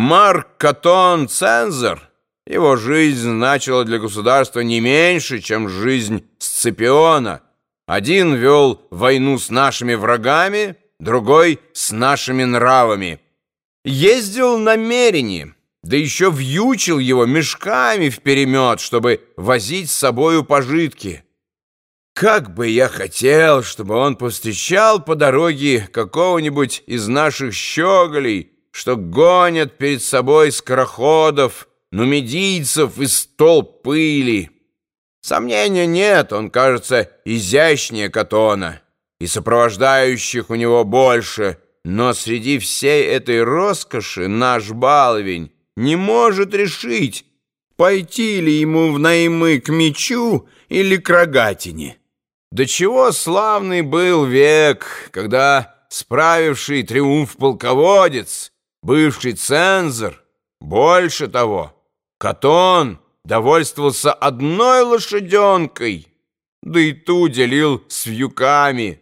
Марк Катон Цензор, его жизнь значила для государства не меньше, чем жизнь Сципиона. Один вел войну с нашими врагами, другой — с нашими нравами. Ездил намерение, да еще вьючил его мешками вперемет, чтобы возить с собою пожитки. Как бы я хотел, чтобы он повстречал по дороге какого-нибудь из наших щеголей, что гонят перед собой скороходов, нумидийцев и столб пыли. Сомнения нет, он кажется изящнее Катона, и сопровождающих у него больше, но среди всей этой роскоши наш баловень не может решить, пойти ли ему в наймы к мечу или к рогатине. До чего славный был век, когда справивший триумф полководец, бывший цензор, больше того, Катон довольствовался одной лошаденкой, да и ту делил с вьюками,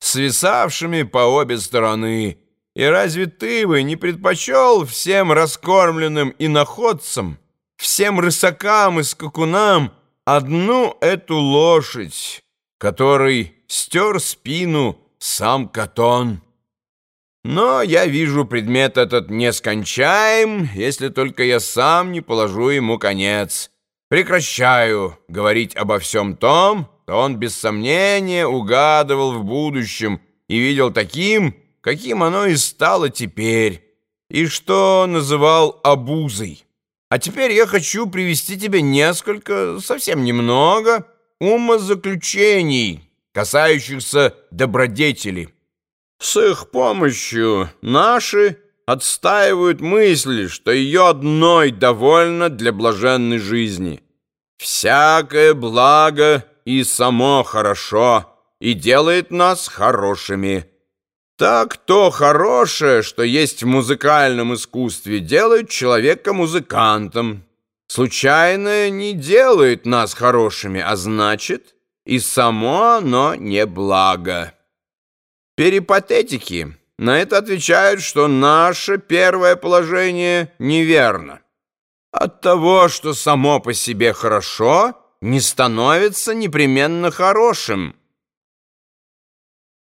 свисавшими по обе стороны. И разве ты бы не предпочел всем раскормленным иноходцам, всем рысакам и скакунам одну эту лошадь, который стер спину сам Катон. Но я вижу, предмет этот нескончаем, если только я сам не положу ему конец. Прекращаю говорить обо всем том, что он без сомнения угадывал в будущем и видел таким, каким оно и стало теперь, и что называл обузой. А теперь я хочу привести тебе несколько, совсем немного, умозаключений, касающихся добродетели. С их помощью наши отстаивают мысли, что ее одной довольно для блаженной жизни. Всякое благо и само хорошо, и делает нас хорошими. Так то хорошее, что есть в музыкальном искусстве, делает человека музыкантом. Случайное не делает нас хорошими, а значит, и само оно не благо. Перипатетики на это отвечают, что наше первое положение неверно. От того, что само по себе хорошо, не становится непременно хорошим.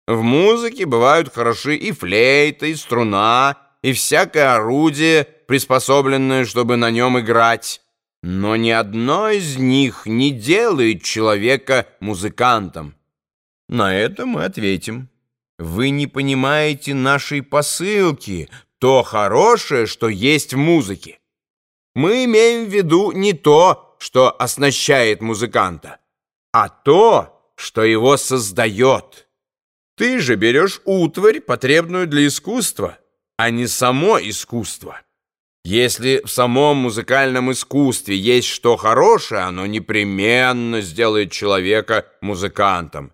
В музыке бывают хороши и флейта, и струна, и всякое орудие, приспособленное, чтобы на нем играть. Но ни одно из них не делает человека музыкантом. На это мы ответим. Вы не понимаете нашей посылки, то хорошее, что есть в музыке. Мы имеем в виду не то, что оснащает музыканта, а то, что его создает. Ты же берешь утварь, потребную для искусства, а не само искусство. Если в самом музыкальном искусстве есть что хорошее, оно непременно сделает человека музыкантом.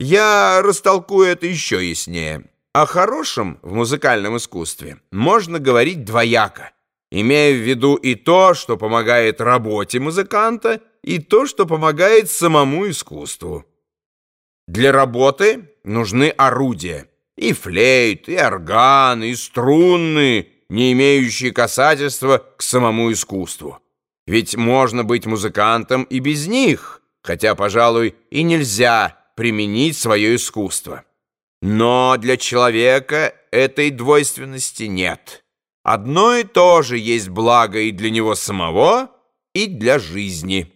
Я растолкую это еще яснее. О хорошем в музыкальном искусстве можно говорить двояко, имея в виду и то, что помогает работе музыканта, и то, что помогает самому искусству. Для работы нужны орудия, и флейт, и орган, и струнные, не имеющие касательства к самому искусству. Ведь можно быть музыкантом и без них, хотя, пожалуй, и нельзя применить свое искусство. Но для человека этой двойственности нет. Одно и то же есть благо и для него самого, и для жизни.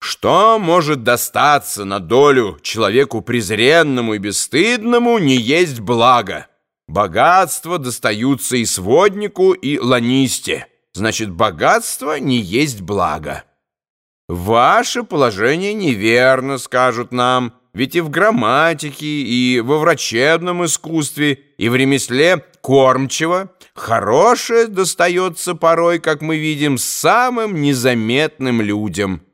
Что может достаться на долю человеку презренному и бесстыдному, не есть благо. Богатства достаются и своднику, и ланисте. Значит, богатство не есть благо. Ваше положение неверно, скажут нам, ведь и в грамматике, и во врачебном искусстве, и в ремесле кормчего хорошее достается порой, как мы видим, самым незаметным людям –